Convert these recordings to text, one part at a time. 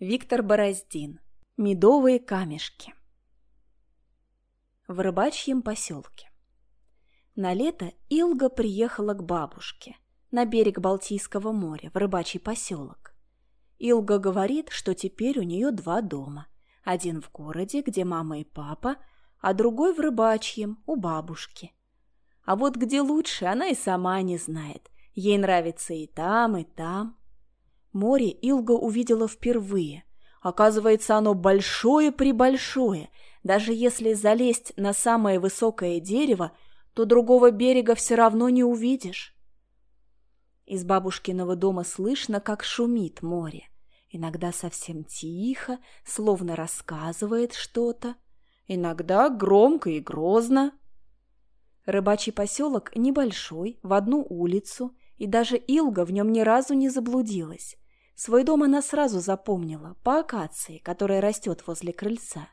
Виктор Бороздин. Медовые камешки. В рыбачьем поселке. На лето Илга приехала к бабушке на берег Балтийского моря, в рыбачий поселок. Илга говорит, что теперь у нее два дома. Один в городе, где мама и папа, а другой в рыбачьем, у бабушки. А вот где лучше, она и сама не знает. Ей нравится и там, и там. Море Илга увидела впервые. Оказывается, оно большое-пребольшое. Даже если залезть на самое высокое дерево, то другого берега все равно не увидишь. Из бабушкиного дома слышно, как шумит море. Иногда совсем тихо, словно рассказывает что-то. Иногда громко и грозно. Рыбачий поселок небольшой, в одну улицу, и даже Илга в нем ни разу не заблудилась. Свой дом она сразу запомнила по акации, которая растет возле крыльца.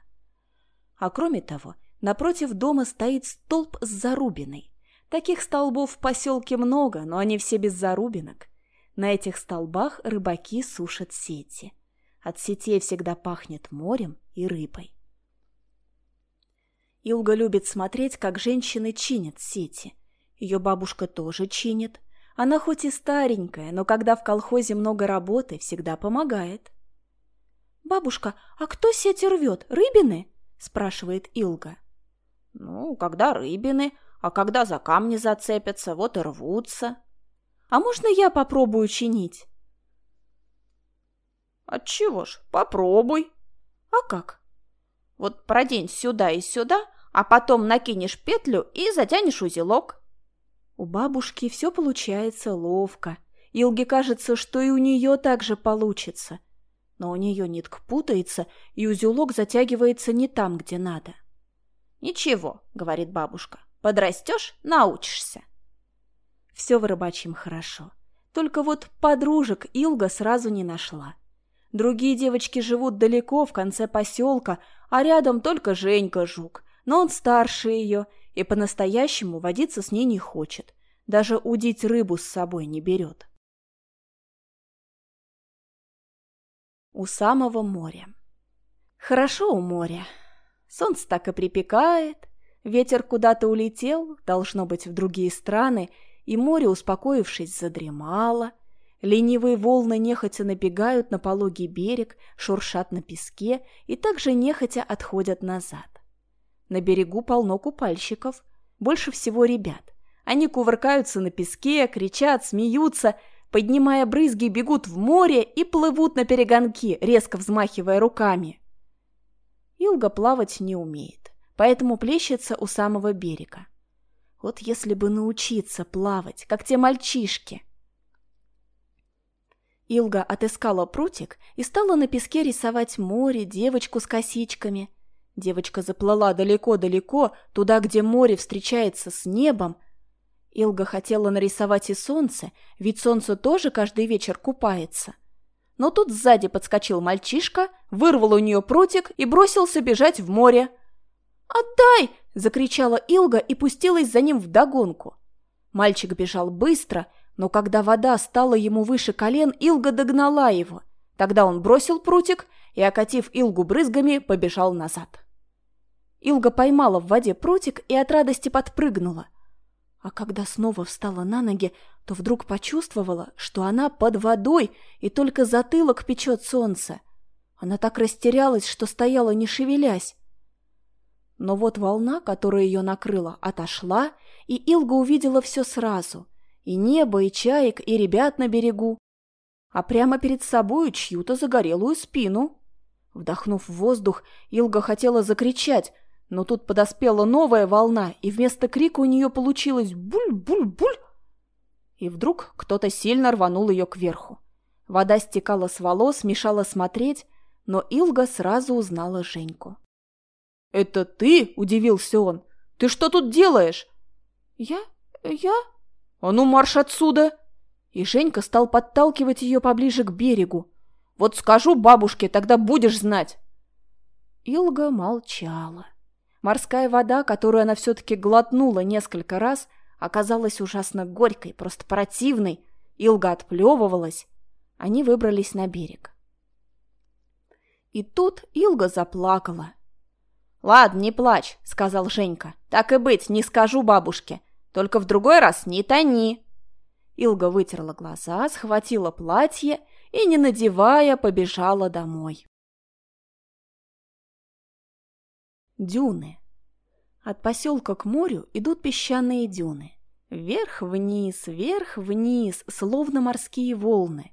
А кроме того, напротив дома стоит столб с зарубиной. Таких столбов в поселке много, но они все без зарубинок. На этих столбах рыбаки сушат сети. От сетей всегда пахнет морем и рыбой. Илга любит смотреть, как женщины чинят сети. Ее бабушка тоже чинит, она хоть и старенькая, но когда в колхозе много работы, всегда помогает. «Бабушка, а кто сети рвет? Рыбины?» – спрашивает Илга. «Ну, когда рыбины, а когда за камни зацепятся, вот и рвутся». «А можно я попробую чинить?» «Отчего ж, попробуй». «А как?» «Вот продень сюда и сюда, а потом накинешь петлю и затянешь узелок». У бабушки все получается ловко. Илге кажется, что и у нее так же получится. Но у нее нитка путается, и узелок затягивается не там, где надо. «Ничего», — говорит бабушка, — «подрастешь — научишься». Все в рыбачьем хорошо. Только вот подружек Илга сразу не нашла. Другие девочки живут далеко, в конце поселка, а рядом только Женька Жук, но он старше ее и по-настоящему водиться с ней не хочет. Даже удить рыбу с собой не берет. У самого моря. Хорошо у моря. Солнце так и припекает, ветер куда-то улетел, должно быть, в другие страны, и море, успокоившись, задремало. Ленивые волны нехотя набегают на пологий берег, шуршат на песке и также нехотя отходят назад. На берегу полно купальщиков, больше всего ребят. Они кувыркаются на песке, кричат, смеются, поднимая брызги, бегут в море и плывут на перегонки, резко взмахивая руками. Илга плавать не умеет, поэтому плещется у самого берега. Вот если бы научиться плавать, как те мальчишки. Илга отыскала прутик и стала на песке рисовать море, девочку с косичками. Девочка заплыла далеко-далеко, туда, где море встречается с небом. Илга хотела нарисовать и солнце, ведь солнце тоже каждый вечер купается. Но тут сзади подскочил мальчишка, вырвал у нее прутик и бросился бежать в море. «Отдай!» – закричала Илга и пустилась за ним вдогонку. Мальчик бежал быстро, но когда вода стала ему выше колен, Илга догнала его. Тогда он бросил прутик и, окатив Илгу брызгами, побежал назад. Илга поймала в воде прутик и от радости подпрыгнула. А когда снова встала на ноги, то вдруг почувствовала, что она под водой и только затылок печет солнце. Она так растерялась, что стояла не шевелясь. Но вот волна, которая ее накрыла, отошла, и Илга увидела все сразу. И небо, и чаек, и ребят на берегу. А прямо перед собою чью-то загорелую спину. Вдохнув воздух, Илга хотела закричать, но тут подоспела новая волна, и вместо крика у нее получилось «буль-буль-буль». И вдруг кто-то сильно рванул ее кверху. Вода стекала с волос, мешала смотреть, но Илга сразу узнала Женьку. «Это ты?» – удивился он. «Ты что тут делаешь?» «Я? Я?» «А ну марш отсюда!» И Женька стал подталкивать ее поближе к берегу. «Вот скажу бабушке, тогда будешь знать!» Илга молчала. Морская вода, которую она все-таки глотнула несколько раз, оказалась ужасно горькой, просто противной. Илга отплевывалась. Они выбрались на берег. И тут Илга заплакала. «Ладно, не плачь», — сказал Женька. «Так и быть, не скажу бабушке. Только в другой раз не тони». Илга вытерла глаза, схватила платье и, не надевая, побежала домой. Дюны. От поселка к морю идут песчаные дюны. Вверх-вниз, вверх-вниз, словно морские волны.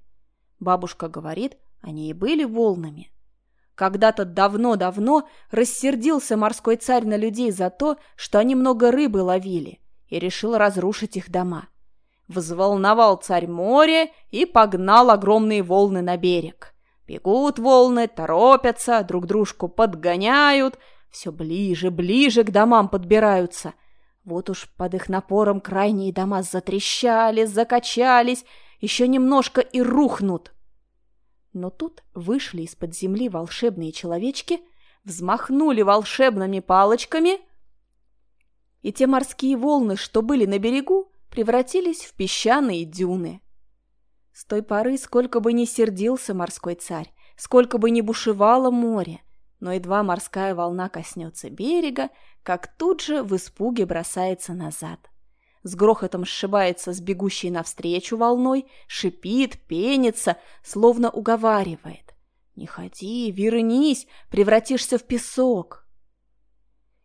Бабушка говорит, они и были волнами. Когда-то давно-давно рассердился морской царь на людей за то, что они много рыбы ловили, и решил разрушить их дома. Взволновал царь море и погнал огромные волны на берег. Бегут волны, торопятся, друг дружку подгоняют, все ближе, ближе к домам подбираются. Вот уж под их напором крайние дома затрещали, закачались, еще немножко и рухнут. Но тут вышли из-под земли волшебные человечки, взмахнули волшебными палочками, и те морские волны, что были на берегу, превратились в песчаные дюны. С той поры, сколько бы ни сердился морской царь, сколько бы ни бушевало море, но едва морская волна коснется берега, как тут же в испуге бросается назад с грохотом сшибается с бегущей навстречу волной, шипит, пенится, словно уговаривает. «Не ходи, вернись, превратишься в песок».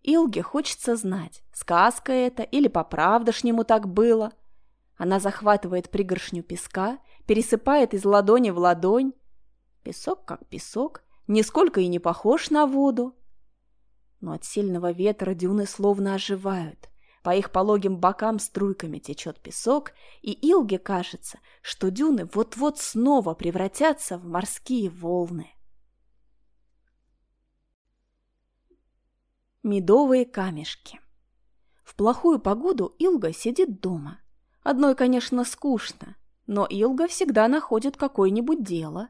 Илге хочется знать, сказка это или по-правдошнему так было. Она захватывает пригоршню песка, пересыпает из ладони в ладонь. Песок как песок, нисколько и не похож на воду. Но от сильного ветра дюны словно оживают – по их пологим бокам струйками течет песок, и Илге кажется, что дюны вот-вот снова превратятся в морские волны. Медовые камешки В плохую погоду Илга сидит дома. Одной, конечно, скучно, но Илга всегда находит какое-нибудь дело.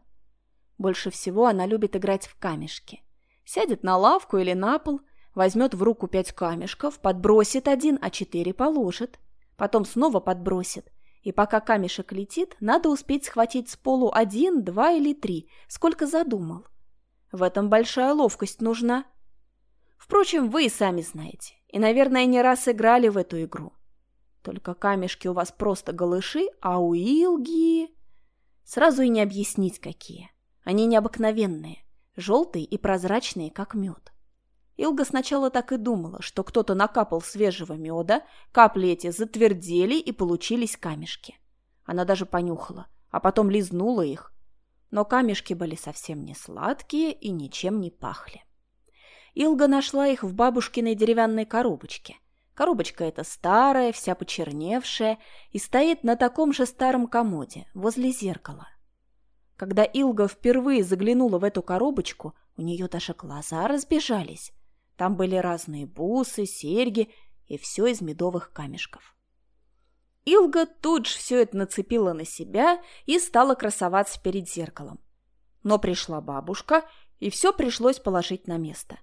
Больше всего она любит играть в камешки. Сядет на лавку или на пол – возьмет в руку пять камешков, подбросит один, а четыре положит. Потом снова подбросит. И пока камешек летит, надо успеть схватить с полу один, два или три, сколько задумал. В этом большая ловкость нужна. Впрочем, вы и сами знаете. И, наверное, не раз играли в эту игру. Только камешки у вас просто голыши, а у Илги... Сразу и не объяснить, какие. Они необыкновенные, желтые и прозрачные, как мед. Илга сначала так и думала, что кто-то накапал свежего меда, капли эти затвердели и получились камешки. Она даже понюхала, а потом лизнула их. Но камешки были совсем не сладкие и ничем не пахли. Илга нашла их в бабушкиной деревянной коробочке. Коробочка эта старая, вся почерневшая, и стоит на таком же старом комоде, возле зеркала. Когда Илга впервые заглянула в эту коробочку, у нее даже глаза разбежались. Там были разные бусы, серьги и все из медовых камешков. Илга тут же все это нацепила на себя и стала красоваться перед зеркалом. Но пришла бабушка, и все пришлось положить на место.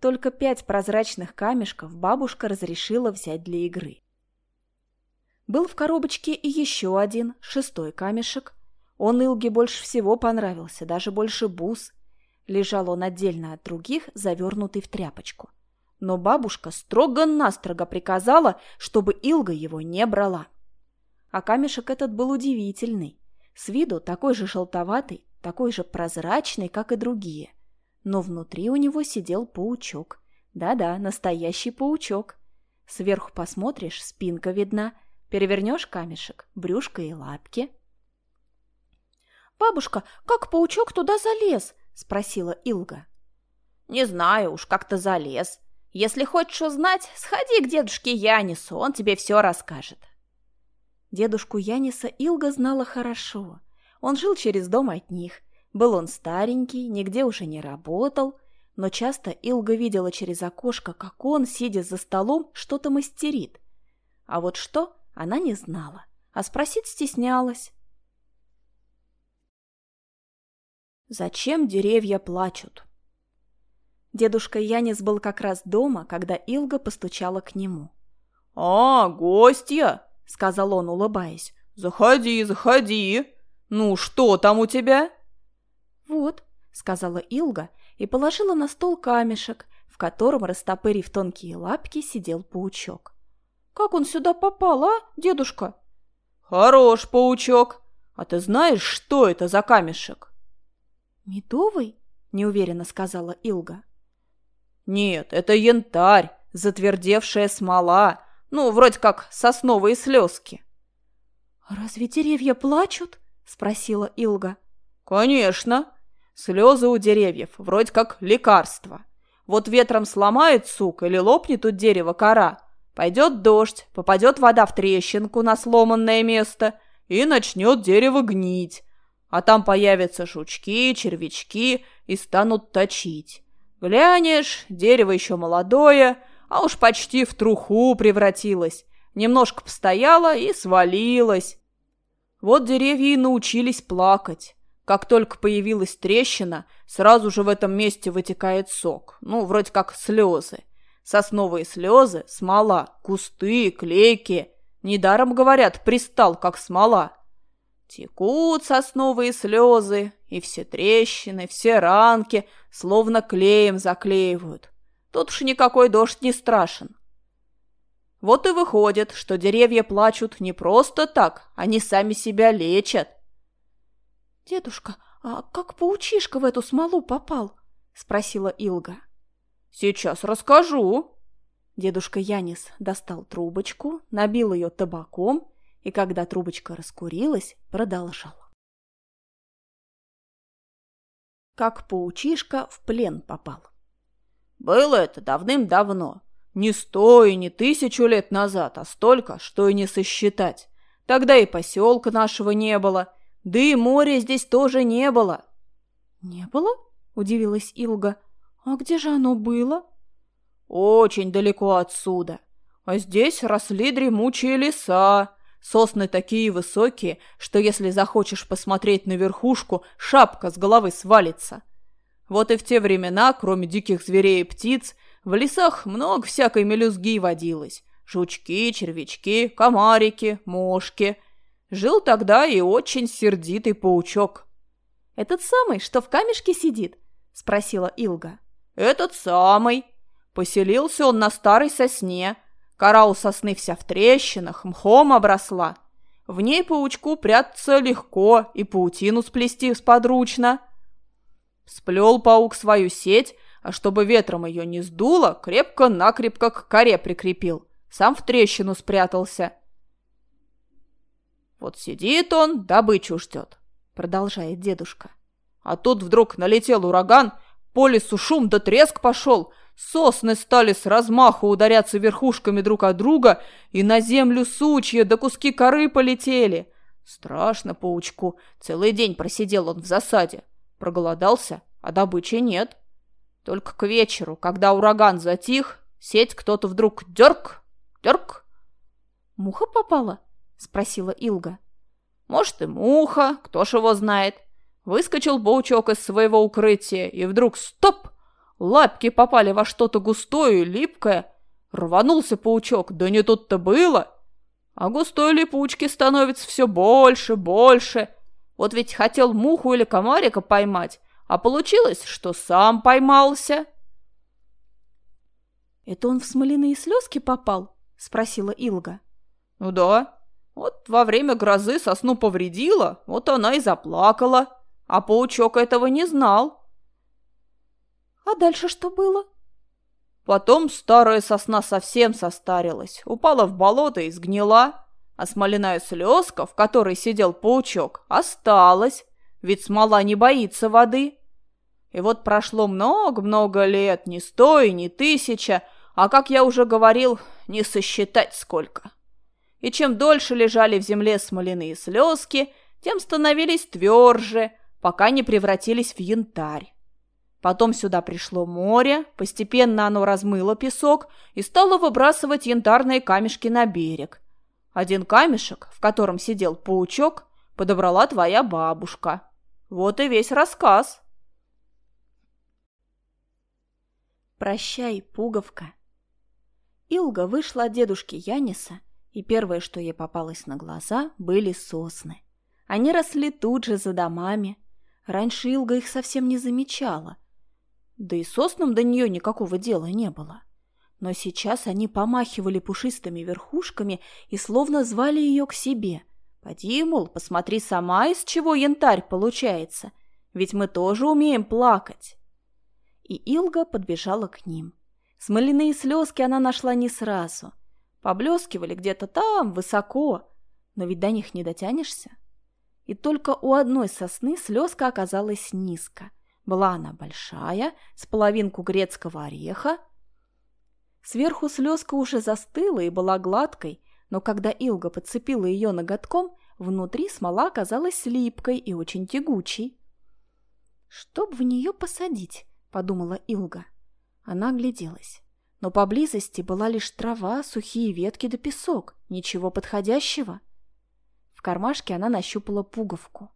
Только пять прозрачных камешков бабушка разрешила взять для игры. Был в коробочке и еще один, шестой камешек. Он Илге больше всего понравился, даже больше бус – Лежал он отдельно от других, завернутый в тряпочку. Но бабушка строго-настрого приказала, чтобы Илга его не брала. А камешек этот был удивительный. С виду такой же желтоватый, такой же прозрачный, как и другие. Но внутри у него сидел паучок. Да-да, настоящий паучок. Сверху посмотришь, спинка видна. Перевернешь камешек, брюшко и лапки. «Бабушка, как паучок туда залез?» — спросила Илга. «Не знаю, уж как-то залез. Если хочешь узнать, сходи к дедушке Янису, он тебе все расскажет». Дедушку Яниса Илга знала хорошо. Он жил через дом от них. Был он старенький, нигде уже не работал, но часто Илга видела через окошко, как он, сидя за столом, что-то мастерит. А вот что, она не знала, а спросить стеснялась. Зачем деревья плачут? Дедушка Янис был как раз дома, когда Илга постучала к нему. «А, гостья!» — сказал он, улыбаясь. «Заходи, заходи! Ну, что там у тебя?» «Вот, сказала Илга и положила на стол камешек, в котором, растопырив тонкие лапки, сидел паучок. «Как он сюда попал, а, дедушка?» «Хорош паучок! А ты знаешь, что это за камешек?» «Медовый?» — неуверенно сказала Илга. «Нет, это янтарь, затвердевшая смола, ну, вроде как сосновые слезки». «Разве деревья плачут?» — спросила Илга. «Конечно. Слезы у деревьев, вроде как лекарство. Вот ветром сломает сук или лопнет у дерева кора, пойдет дождь, попадет вода в трещинку на сломанное место, и начнет дерево гнить. А там появятся жучки, червячки и станут точить. Глянешь, дерево еще молодое, а уж почти в труху превратилось. Немножко постояло и свалилось. Вот деревья и научились плакать. Как только появилась трещина, сразу же в этом месте вытекает сок. Ну, вроде как слезы. Сосновые слезы, смола, кусты, клейки. Недаром, говорят, пристал, как смола. Текут сосновые слезы, и все трещины, все ранки словно клеем заклеивают. Тут уж никакой дождь не страшен. Вот и выходит, что деревья плачут не просто так, они сами себя лечат. «Дедушка, а как паучишка в эту смолу попал?» — спросила Илга. «Сейчас расскажу». Дедушка Янис достал трубочку, набил ее табаком и, когда трубочка раскурилась, продолжал. Как паучишка в плен попал. Было это давным-давно. Не сто и не тысячу лет назад, а столько, что и не сосчитать. Тогда и поселка нашего не было, да и моря здесь тоже не было. «Не было?» — удивилась Илга. «А где же оно было?» «Очень далеко отсюда. А здесь росли дремучие леса. Сосны такие высокие, что если захочешь посмотреть на верхушку, шапка с головы свалится. Вот и в те времена, кроме диких зверей и птиц, в лесах много всякой мелюзги водилось. Жучки, червячки, комарики, мошки. Жил тогда и очень сердитый паучок. «Этот самый, что в камешке сидит?» – спросила Илга. «Этот самый. Поселился он на старой сосне. Кора у сосны вся в трещинах, мхом обросла. В ней паучку прятаться легко и паутину сплести сподручно. Сплел паук свою сеть, а чтобы ветром ее не сдуло, крепко-накрепко к коре прикрепил. Сам в трещину спрятался. Вот сидит он, добычу ждет, продолжает дедушка. А тут вдруг налетел ураган, по лесу шум да треск пошел, сосны стали с размаху ударяться верхушками друг от друга, и на землю сучья да куски коры полетели. Страшно паучку, целый день просидел он в засаде. Проголодался, а добычи нет. Только к вечеру, когда ураган затих, сеть кто-то вдруг дерг, дерг. «Муха попала?» — спросила Илга. «Может, и муха, кто ж его знает». Выскочил паучок из своего укрытия, и вдруг стоп! Лапки попали во что-то густое и липкое. Рванулся паучок, да не тут-то было. А густой липучки становится все больше, больше. Вот ведь хотел муху или комарика поймать, а получилось, что сам поймался. «Это он в смоляные слезки попал?» — спросила Илга. «Ну да. Вот во время грозы сосну повредила, вот она и заплакала. А паучок этого не знал». «А дальше что было?» Потом старая сосна совсем состарилась, упала в болото и сгнила, а смоляная слезка, в которой сидел паучок, осталась, ведь смола не боится воды. И вот прошло много-много лет, не сто и не тысяча, а, как я уже говорил, не сосчитать сколько. И чем дольше лежали в земле смоляные слезки, тем становились тверже, пока не превратились в янтарь. Потом сюда пришло море, постепенно оно размыло песок и стало выбрасывать янтарные камешки на берег. Один камешек, в котором сидел паучок, подобрала твоя бабушка. Вот и весь рассказ. Прощай, пуговка. Илга вышла от дедушки Яниса, и первое, что ей попалось на глаза, были сосны. Они росли тут же за домами. Раньше Илга их совсем не замечала. Да и соснам до нее никакого дела не было. Но сейчас они помахивали пушистыми верхушками и словно звали ее к себе. «Поди, мол, посмотри сама, из чего янтарь получается, ведь мы тоже умеем плакать». И Илга подбежала к ним. Смоляные слезки она нашла не сразу. Поблескивали где-то там, высоко, но ведь до них не дотянешься. И только у одной сосны слезка оказалась низко. Была она большая, с половинку грецкого ореха. Сверху слезка уже застыла и была гладкой, но когда Илга подцепила ее ноготком, внутри смола оказалась липкой и очень тягучей. «Чтоб в нее посадить», — подумала Илга. Она огляделась. Но поблизости была лишь трава, сухие ветки да песок, ничего подходящего. В кармашке она нащупала пуговку.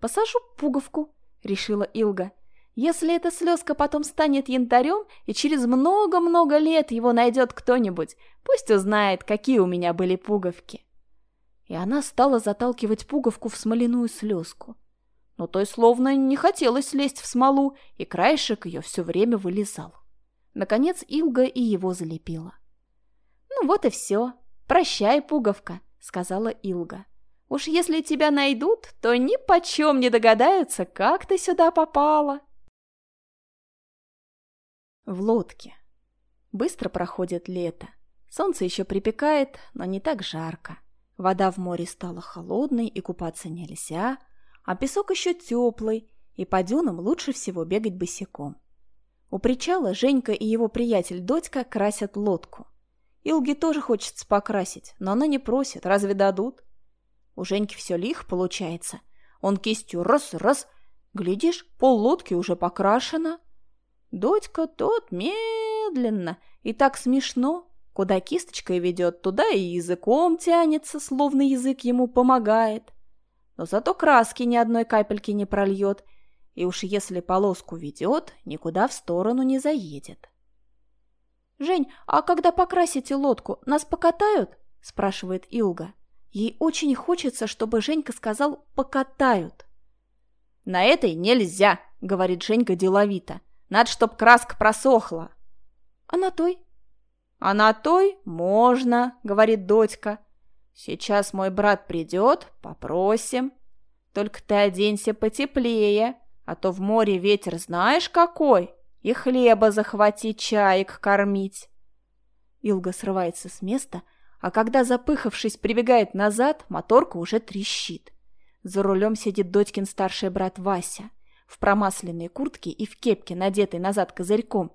«Посажу пуговку», — решила Илга. «Если эта слезка потом станет янтарем, и через много-много лет его найдет кто-нибудь, пусть узнает, какие у меня были пуговки». И она стала заталкивать пуговку в смоляную слезку. Но той словно не хотелось лезть в смолу, и краешек ее все время вылезал. Наконец Илга и его залепила. «Ну вот и все. Прощай, пуговка», — сказала Илга. «Уж если тебя найдут, то ни почем не догадаются, как ты сюда попала». В лодке. Быстро проходит лето. Солнце еще припекает, но не так жарко. Вода в море стала холодной, и купаться нельзя, а песок еще теплый, и по дюнам лучше всего бегать босиком. У причала Женька и его приятель Додька красят лодку. Илге тоже хочется покрасить, но она не просит, разве дадут? У Женьки все лих получается. Он кистью раз-раз, глядишь, пол лодки уже покрашено. Додька тот медленно и так смешно. Куда кисточкой ведет, туда и языком тянется, словно язык ему помогает. Но зато краски ни одной капельки не прольет — и уж если полоску ведет, никуда в сторону не заедет. «Жень, а когда покрасите лодку, нас покатают?» – спрашивает Илга. Ей очень хочется, чтобы Женька сказал «покатают». «На этой нельзя», – говорит Женька деловито. «Надо, чтоб краска просохла». «А на той?» «А на той можно», – говорит дочка. «Сейчас мой брат придет, попросим. Только ты оденься потеплее, а то в море ветер знаешь какой, и хлеба захватить чаек кормить. Илга срывается с места, а когда, запыхавшись, прибегает назад, моторка уже трещит. За рулем сидит дочкин старший брат Вася, в промасленной куртке и в кепке, надетой назад козырьком.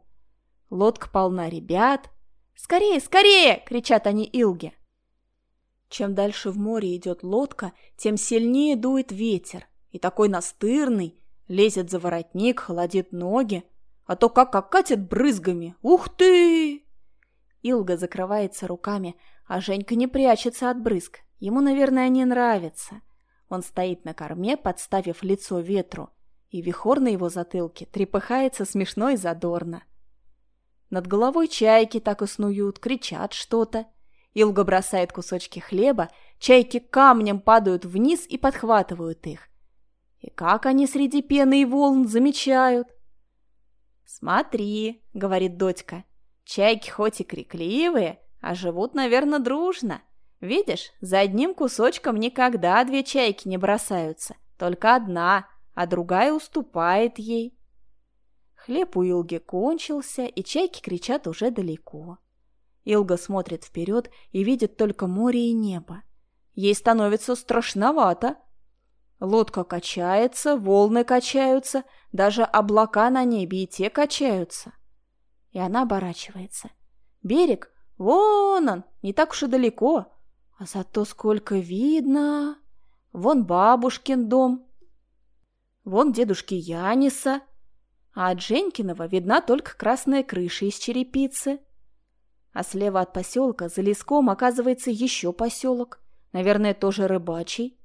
Лодка полна ребят. «Скорее, скорее!» — кричат они Илге. Чем дальше в море идет лодка, тем сильнее дует ветер, и такой настырный, Лезет за воротник, холодит ноги, а то как окатит брызгами. Ух ты! Илга закрывается руками, а Женька не прячется от брызг. Ему, наверное, не нравится. Он стоит на корме, подставив лицо ветру, и вихор на его затылке трепыхается смешно и задорно. Над головой чайки так и снуют, кричат что-то. Илга бросает кусочки хлеба, чайки камнем падают вниз и подхватывают их. И как они среди пены и волн замечают? «Смотри», — говорит дочка, — «чайки хоть и крикливые, а живут, наверное, дружно. Видишь, за одним кусочком никогда две чайки не бросаются, только одна, а другая уступает ей». Хлеб у Илги кончился, и чайки кричат уже далеко. Илга смотрит вперед и видит только море и небо. Ей становится страшновато, Лодка качается, волны качаются, даже облака на небе и те качаются. И она оборачивается. Берег, вон он, не так уж и далеко, а зато сколько видно. Вон бабушкин дом, вон дедушки Яниса, а от Женькиного видна только красная крыша из черепицы. А слева от поселка за леском оказывается еще поселок, наверное, тоже рыбачий.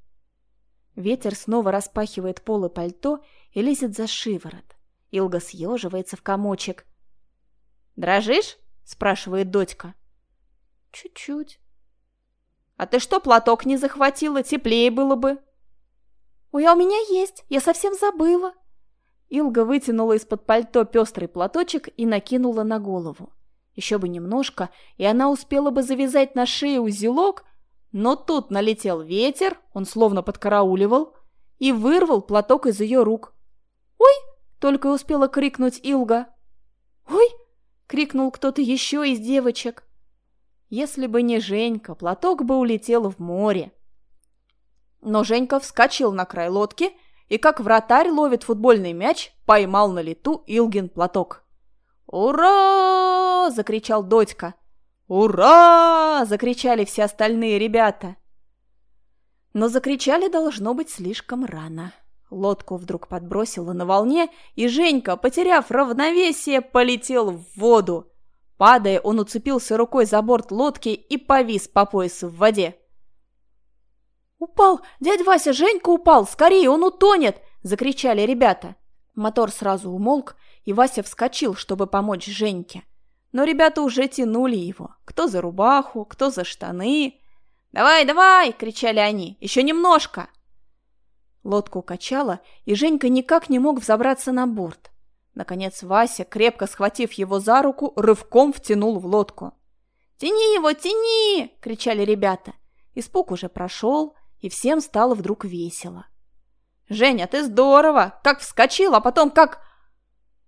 Ветер снова распахивает полы пальто и лезет за шиворот. Илга съеживается в комочек. «Дрожишь?» – спрашивает дочка. «Чуть-чуть». «А ты что, платок не захватила? Теплее было бы». «Ой, а у меня есть, я совсем забыла!» Илга вытянула из-под пальто пестрый платочек и накинула на голову. Еще бы немножко, и она успела бы завязать на шее узелок, но тут налетел ветер, он словно подкарауливал, и вырвал платок из ее рук. «Ой!» — только успела крикнуть Илга. «Ой!» — крикнул кто-то еще из девочек. Если бы не Женька, платок бы улетел в море. Но Женька вскочил на край лодки и, как вратарь ловит футбольный мяч, поймал на лету Илгин платок. «Ура!» – закричал Додька. «Ура!» – закричали все остальные ребята. Но закричали должно быть слишком рано. Лодку вдруг подбросило на волне, и Женька, потеряв равновесие, полетел в воду. Падая, он уцепился рукой за борт лодки и повис по пояс в воде. «Упал! Дядя Вася, Женька упал! Скорее, он утонет!» – закричали ребята. Мотор сразу умолк, и Вася вскочил, чтобы помочь Женьке. Но ребята уже тянули его. Кто за рубаху, кто за штаны. «Давай, давай!» – кричали они. «Еще немножко!» Лодку качало, и Женька никак не мог взобраться на борт. Наконец Вася, крепко схватив его за руку, рывком втянул в лодку. «Тяни его, тяни!» – кричали ребята. Испуг уже прошел, и всем стало вдруг весело. «Женя, ты здорово! Как вскочил, а потом как...»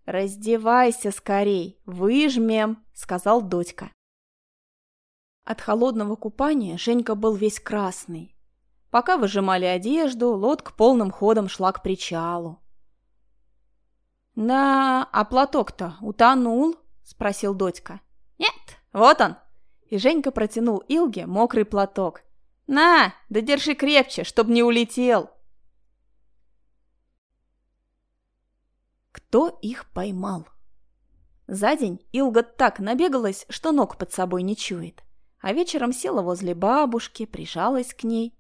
«Раздевайся скорей, выжмем», — сказал Додька. От холодного купания Женька был весь красный. Пока выжимали одежду, лодка полным ходом шла к причалу. «Да, а платок-то утонул?» — спросил Додька. «Нет, вот он!» И Женька протянул Илге мокрый платок. «На, да держи крепче, чтоб не улетел!» Кто их поймал? За день Илга так набегалась, что ног под собой не чует. А вечером села возле бабушки, прижалась к ней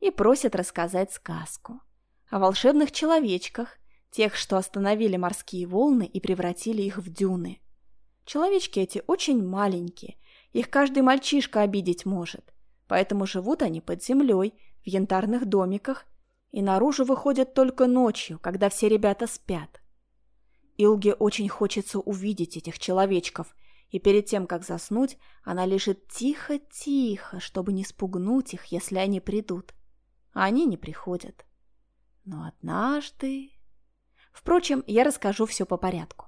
и просит рассказать сказку. О волшебных человечках, тех, что остановили морские волны и превратили их в дюны. Человечки эти очень маленькие, их каждый мальчишка обидеть может. Поэтому живут они под землей, в янтарных домиках, и наружу выходят только ночью, когда все ребята спят. Илге очень хочется увидеть этих человечков, и перед тем, как заснуть, она лежит тихо-тихо, чтобы не спугнуть их, если они придут. А они не приходят. Но однажды... Впрочем, я расскажу все по порядку.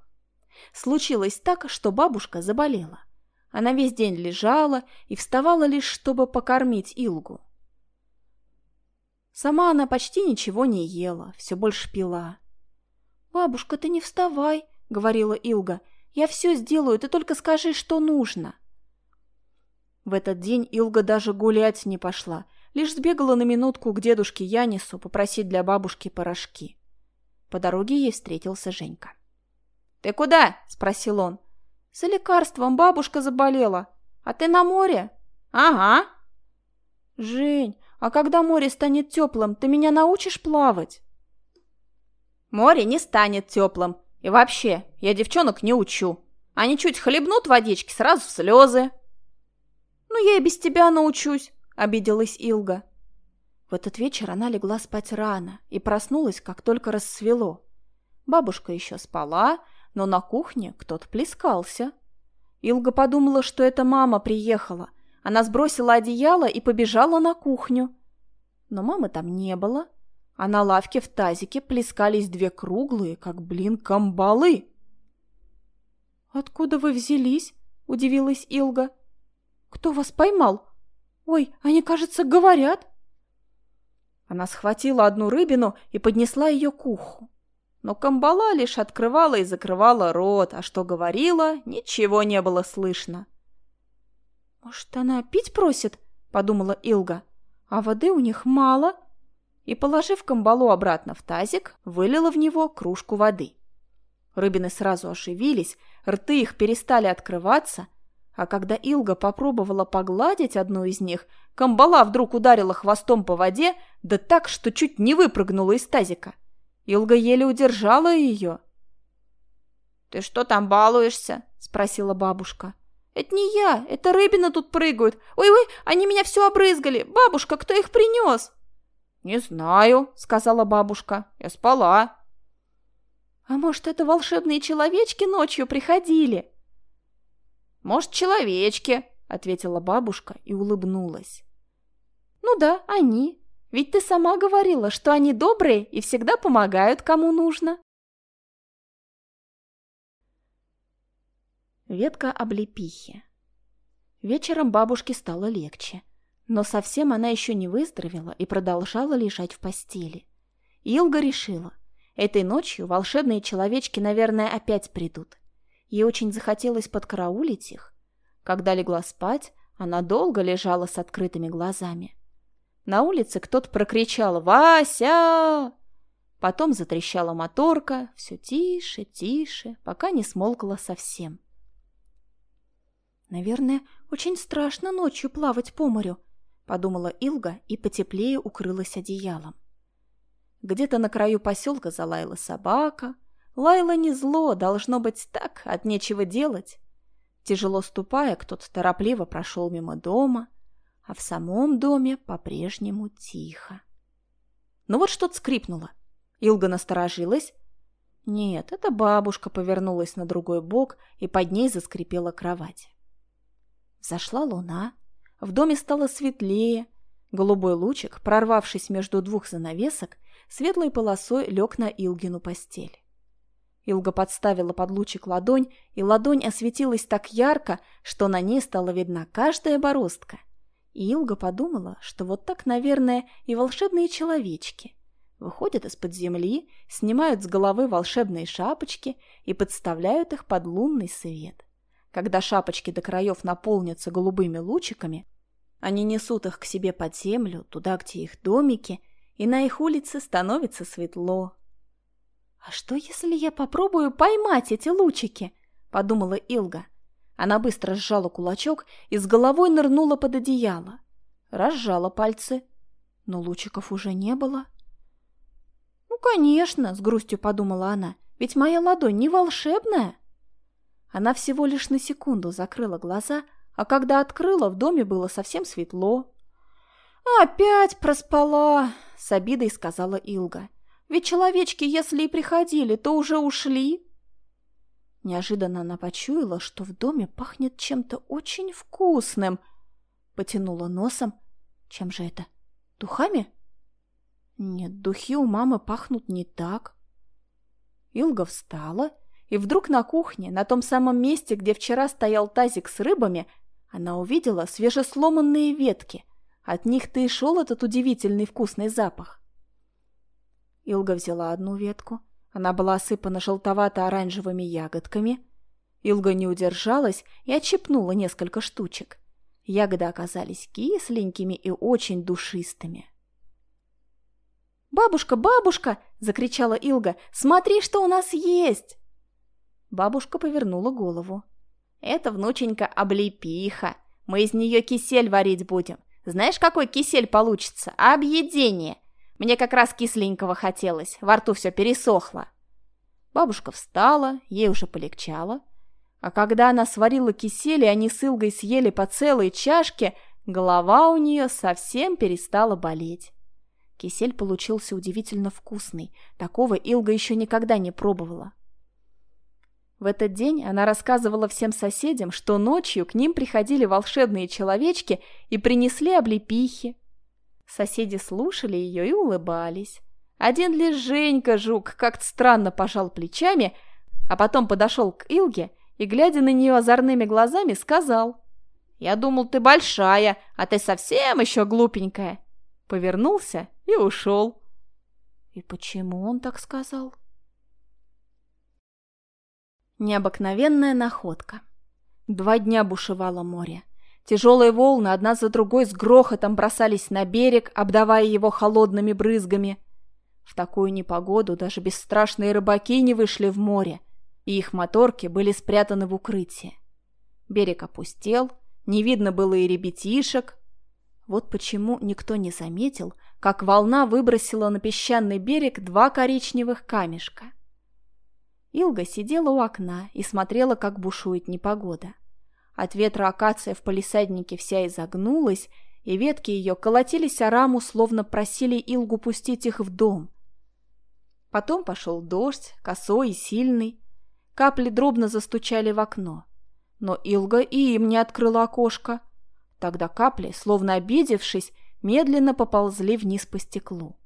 Случилось так, что бабушка заболела. Она весь день лежала и вставала лишь, чтобы покормить Илгу. Сама она почти ничего не ела, все больше пила. «Бабушка, ты не вставай», — говорила Илга. «Я все сделаю, ты только скажи, что нужно». В этот день Илга даже гулять не пошла, лишь сбегала на минутку к дедушке Янису попросить для бабушки порошки. По дороге ей встретился Женька. «Ты куда?» — спросил он. «За лекарством бабушка заболела. А ты на море?» «Ага». «Жень, а когда море станет теплым, ты меня научишь плавать?» «Море не станет теплым. И вообще, я девчонок не учу. Они чуть хлебнут водички, сразу в слезы». «Ну, я и без тебя научусь», — обиделась Илга. В этот вечер она легла спать рано и проснулась, как только рассвело. Бабушка еще спала, но на кухне кто-то плескался. Илга подумала, что это мама приехала. Она сбросила одеяло и побежала на кухню. Но мамы там не было, а на лавке в тазике плескались две круглые, как блин, камбалы. «Откуда вы взялись?» – удивилась Илга. «Кто вас поймал? Ой, они, кажется, говорят!» Она схватила одну рыбину и поднесла ее к уху. Но Камбала лишь открывала и закрывала рот, а что говорила, ничего не было слышно. «Может, она пить просит?» — подумала Илга. «А воды у них мало». И, положив Камбалу обратно в тазик, вылила в него кружку воды. Рыбины сразу оживились, рты их перестали открываться, а когда Илга попробовала погладить одну из них, Камбала вдруг ударила хвостом по воде, да так, что чуть не выпрыгнула из тазика. Илга еле удержала ее. «Ты что там балуешься?» – спросила бабушка. «Это не я, это рыбины тут прыгают. Ой-ой, они меня все обрызгали. Бабушка, кто их принес?» «Не знаю», — сказала бабушка. «Я спала». «А может, это волшебные человечки ночью приходили?» «Может, человечки», — ответила бабушка и улыбнулась. «Ну да, они. Ведь ты сама говорила, что они добрые и всегда помогают, кому нужно». Ветка облепихи. Вечером бабушке стало легче, но совсем она еще не выздоровела и продолжала лежать в постели. Илга решила, этой ночью волшебные человечки, наверное, опять придут. Ей очень захотелось подкараулить их. Когда легла спать, она долго лежала с открытыми глазами. На улице кто-то прокричал «Вася!». Потом затрещала моторка, все тише, тише, пока не смолкла совсем. «Наверное, очень страшно ночью плавать по морю», — подумала Илга и потеплее укрылась одеялом. Где-то на краю поселка залаяла собака. Лаяла не зло, должно быть так, от нечего делать. Тяжело ступая, кто-то торопливо прошел мимо дома, а в самом доме по-прежнему тихо. Ну вот что-то скрипнуло. Илга насторожилась. Нет, это бабушка повернулась на другой бок, и под ней заскрипела кровать. Зашла луна, в доме стало светлее, голубой лучик, прорвавшись между двух занавесок, светлой полосой лег на Илгину постель. Илга подставила под лучик ладонь, и ладонь осветилась так ярко, что на ней стала видна каждая бороздка. И Илга подумала, что вот так, наверное, и волшебные человечки. Выходят из-под земли, снимают с головы волшебные шапочки и подставляют их под лунный свет. Когда шапочки до краев наполнятся голубыми лучиками, они несут их к себе под землю, туда, где их домики, и на их улице становится светло. «А что, если я попробую поймать эти лучики?» — подумала Илга. Она быстро сжала кулачок и с головой нырнула под одеяло. Разжала пальцы, но лучиков уже не было. «Ну, конечно», — с грустью подумала она, — «ведь моя ладонь не волшебная». Она всего лишь на секунду закрыла глаза, а когда открыла, в доме было совсем светло. «Опять проспала!» — с обидой сказала Илга. «Ведь человечки, если и приходили, то уже ушли!» Неожиданно она почуяла, что в доме пахнет чем-то очень вкусным. Потянула носом. Чем же это? Духами? Нет, духи у мамы пахнут не так. Илга встала и вдруг на кухне, на том самом месте, где вчера стоял тазик с рыбами, она увидела свежесломанные ветки. От них-то и шел этот удивительный вкусный запах. Илга взяла одну ветку. Она была осыпана желтовато-оранжевыми ягодками. Илга не удержалась и отщипнула несколько штучек. Ягоды оказались кисленькими и очень душистыми. «Бабушка, бабушка!» — закричала Илга. «Смотри, что у нас есть!» Бабушка повернула голову. «Это, внученька, облепиха. Мы из нее кисель варить будем. Знаешь, какой кисель получится? Объедение. Мне как раз кисленького хотелось, во рту все пересохло». Бабушка встала, ей уже полегчало. А когда она сварила кисель, и они с Илгой съели по целой чашке, голова у нее совсем перестала болеть. Кисель получился удивительно вкусный. Такого Илга еще никогда не пробовала. В этот день она рассказывала всем соседям, что ночью к ним приходили волшебные человечки и принесли облепихи. Соседи слушали ее и улыбались. Один лишь Женька Жук как-то странно пожал плечами, а потом подошел к Илге и, глядя на нее озорными глазами, сказал «Я думал, ты большая, а ты совсем еще глупенькая». Повернулся и ушел. И почему он так сказал? Необыкновенная находка. Два дня бушевало море. Тяжелые волны одна за другой с грохотом бросались на берег, обдавая его холодными брызгами. В такую непогоду даже бесстрашные рыбаки не вышли в море, и их моторки были спрятаны в укрытие. Берег опустел, не видно было и ребятишек. Вот почему никто не заметил, как волна выбросила на песчаный берег два коричневых камешка. Илга сидела у окна и смотрела, как бушует непогода. От ветра акация в палисаднике вся изогнулась, и ветки ее колотились о раму, словно просили Илгу пустить их в дом. Потом пошел дождь, косой и сильный. Капли дробно застучали в окно. Но Илга и им не открыла окошко. Тогда капли, словно обидевшись, медленно поползли вниз по стеклу.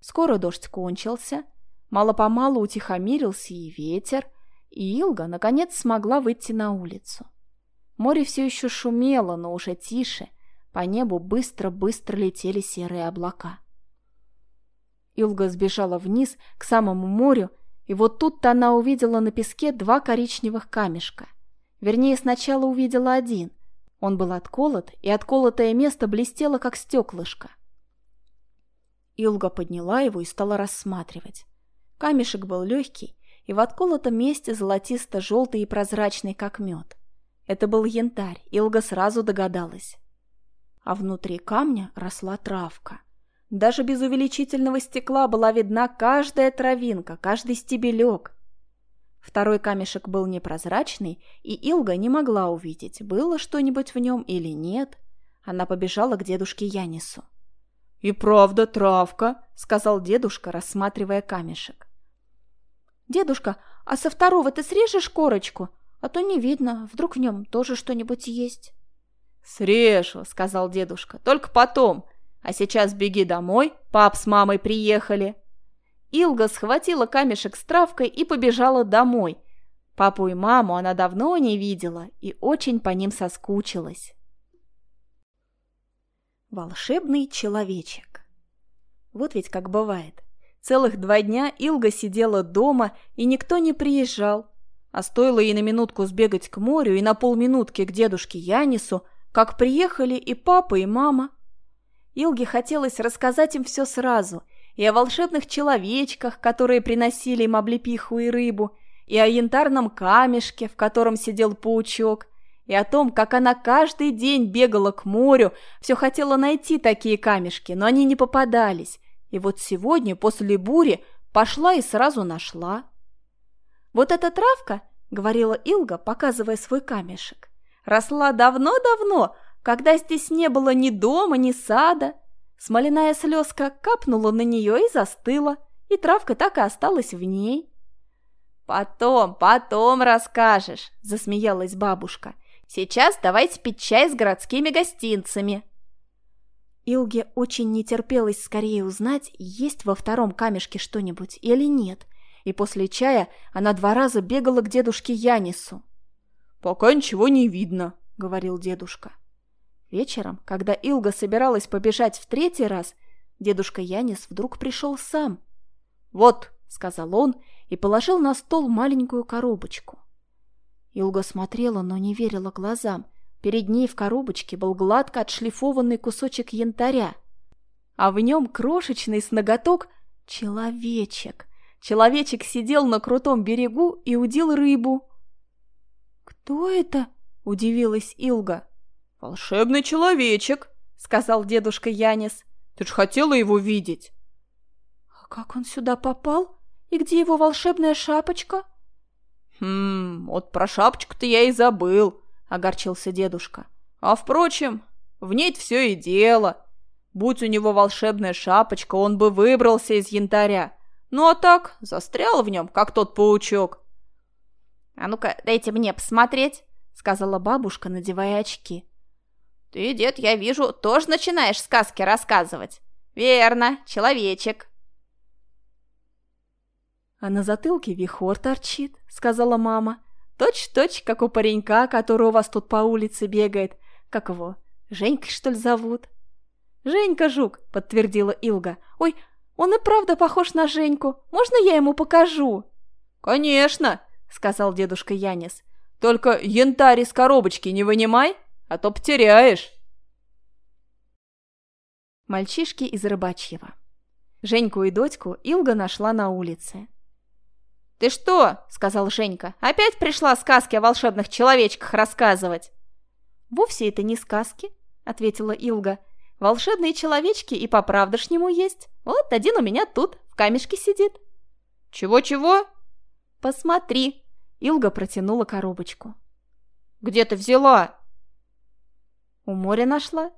Скоро дождь кончился, мало-помалу утихомирился и ветер, и Илга, наконец, смогла выйти на улицу. Море все еще шумело, но уже тише, по небу быстро-быстро летели серые облака. Илга сбежала вниз, к самому морю, и вот тут-то она увидела на песке два коричневых камешка. Вернее, сначала увидела один. Он был отколот, и отколотое место блестело, как стеклышко. Илга подняла его и стала рассматривать. Камешек был легкий, и в отколотом месте золотисто-желтый и прозрачный, как мед. Это был янтарь, Илга сразу догадалась. А внутри камня росла травка. Даже без увеличительного стекла была видна каждая травинка, каждый стебелек. Второй камешек был непрозрачный, и Илга не могла увидеть, было что-нибудь в нем или нет. Она побежала к дедушке Янису. «И правда травка», — сказал дедушка, рассматривая камешек. «Дедушка, а со второго ты срежешь корочку? А то не видно, вдруг в нем тоже что-нибудь есть». «Срежу», — сказал дедушка, — «только потом. А сейчас беги домой, пап с мамой приехали». Илга схватила камешек с травкой и побежала домой. Папу и маму она давно не видела и очень по ним соскучилась. Волшебный человечек. Вот ведь как бывает. Целых два дня Илга сидела дома, и никто не приезжал. А стоило ей на минутку сбегать к морю и на полминутки к дедушке Янису, как приехали и папа, и мама. Илге хотелось рассказать им все сразу, и о волшебных человечках, которые приносили им облепиху и рыбу, и о янтарном камешке, в котором сидел паучок, и о том, как она каждый день бегала к морю, все хотела найти такие камешки, но они не попадались. И вот сегодня, после бури, пошла и сразу нашла. «Вот эта травка, — говорила Илга, показывая свой камешек, — росла давно-давно, когда здесь не было ни дома, ни сада. Смоляная слезка капнула на нее и застыла, и травка так и осталась в ней. «Потом, потом расскажешь», — засмеялась бабушка. Сейчас давайте пить чай с городскими гостинцами». Илге очень не терпелось скорее узнать, есть во втором камешке что-нибудь или нет, и после чая она два раза бегала к дедушке Янису. «Пока ничего не видно», — говорил дедушка. Вечером, когда Илга собиралась побежать в третий раз, дедушка Янис вдруг пришел сам. «Вот», — сказал он и положил на стол маленькую коробочку. Илга смотрела, но не верила глазам. Перед ней в коробочке был гладко отшлифованный кусочек янтаря, а в нем крошечный с ноготок человечек. Человечек сидел на крутом берегу и удил рыбу. «Кто это?» – удивилась Илга. «Волшебный человечек», – сказал дедушка Янис. «Ты ж хотела его видеть». «А как он сюда попал? И где его волшебная шапочка?» «Хм, вот про шапочку-то я и забыл», — огорчился дедушка. «А впрочем, в ней все и дело. Будь у него волшебная шапочка, он бы выбрался из янтаря. Ну а так, застрял в нем, как тот паучок». «А ну-ка, дайте мне посмотреть», — сказала бабушка, надевая очки. «Ты, дед, я вижу, тоже начинаешь сказки рассказывать». «Верно, человечек. «А на затылке вихор торчит», — сказала мама. «Точь-точь, как у паренька, который у вас тут по улице бегает. Как его, Женькой, что ли, зовут?» «Женька Жук», — подтвердила Илга. «Ой, он и правда похож на Женьку. Можно я ему покажу?» «Конечно», — сказал дедушка Янис. «Только янтарь из коробочки не вынимай, а то потеряешь». Мальчишки из Рыбачьего. Женьку и дочку Илга нашла на улице. «Ты что?» — сказал Женька. «Опять пришла сказки о волшебных человечках рассказывать?» «Вовсе это не сказки», — ответила Илга. «Волшебные человечки и по-правдошнему есть. Вот один у меня тут, в камешке сидит». «Чего-чего?» «Посмотри». Илга протянула коробочку. «Где ты взяла?» «У моря нашла».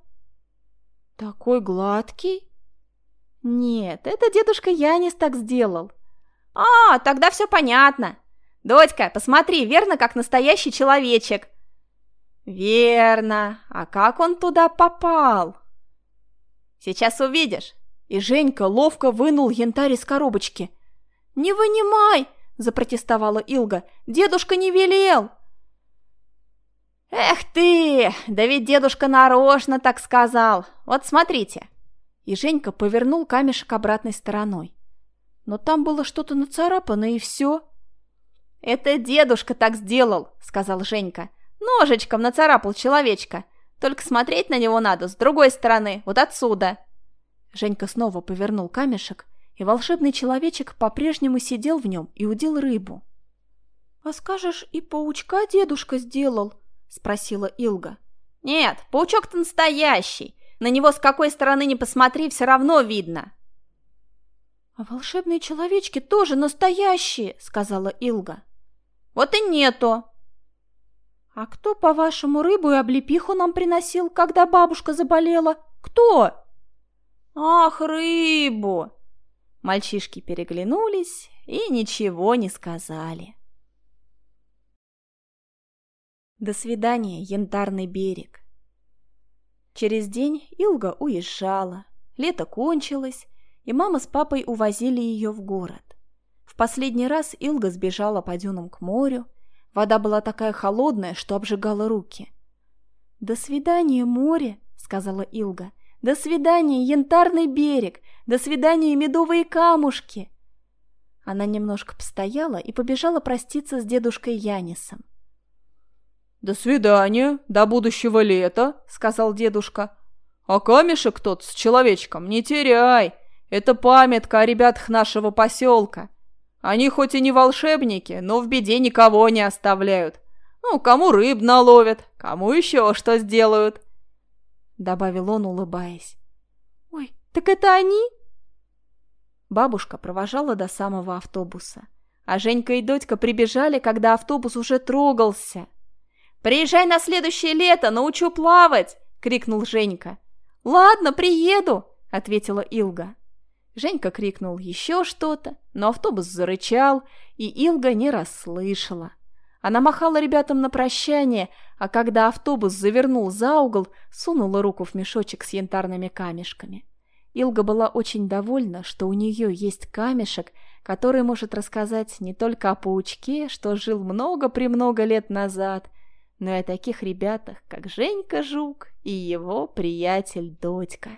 Такой гладкий? Нет, это дедушка Янис так сделал. А, тогда все понятно. Дочка, посмотри, верно, как настоящий человечек. Верно. А как он туда попал? Сейчас увидишь. И Женька ловко вынул янтарь из коробочки. «Не вынимай!» – запротестовала Илга. «Дедушка не велел!» «Эх ты! Да ведь дедушка нарочно так сказал! Вот смотрите!» И Женька повернул камешек обратной стороной. Но там было что-то нацарапано, и все. «Это дедушка так сделал», — сказал Женька. «Ножичком нацарапал человечка. Только смотреть на него надо с другой стороны, вот отсюда». Женька снова повернул камешек, и волшебный человечек по-прежнему сидел в нем и удил рыбу. «А скажешь, и паучка дедушка сделал?» — спросила Илга. «Нет, паучок-то настоящий. На него с какой стороны ни посмотри, все равно видно». «А волшебные человечки тоже настоящие», — сказала Илга. «Вот и нету». «А кто, по-вашему, рыбу и облепиху нам приносил, когда бабушка заболела? Кто?» «Ах, рыбу!» Мальчишки переглянулись и ничего не сказали. До свидания, янтарный берег. Через день Илга уезжала, лето кончилось, и мама с папой увозили ее в город. В последний раз Илга сбежала по дюнам к морю, вода была такая холодная, что обжигала руки. «До свидания, море!» — сказала Илга — до свидания, янтарный берег! До свидания, медовые камушки!» Она немножко постояла и побежала проститься с дедушкой Янисом. «До свидания, до будущего лета», — сказал дедушка. «А камешек тот с человечком не теряй. Это памятка о ребятах нашего поселка. Они хоть и не волшебники, но в беде никого не оставляют. Ну, кому рыб наловят, кому еще что сделают. — добавил он, улыбаясь. «Ой, так это они?» Бабушка провожала до самого автобуса, а Женька и Дочка прибежали, когда автобус уже трогался. «Приезжай на следующее лето, научу плавать!» — крикнул Женька. «Ладно, приеду!» — ответила Илга. Женька крикнул еще что-то, но автобус зарычал, и Илга не расслышала. Она махала ребятам на прощание, а когда автобус завернул за угол, сунула руку в мешочек с янтарными камешками. Илга была очень довольна, что у нее есть камешек, который может рассказать не только о паучке, что жил много-премного лет назад, но и о таких ребятах, как Женька Жук и его приятель Додька.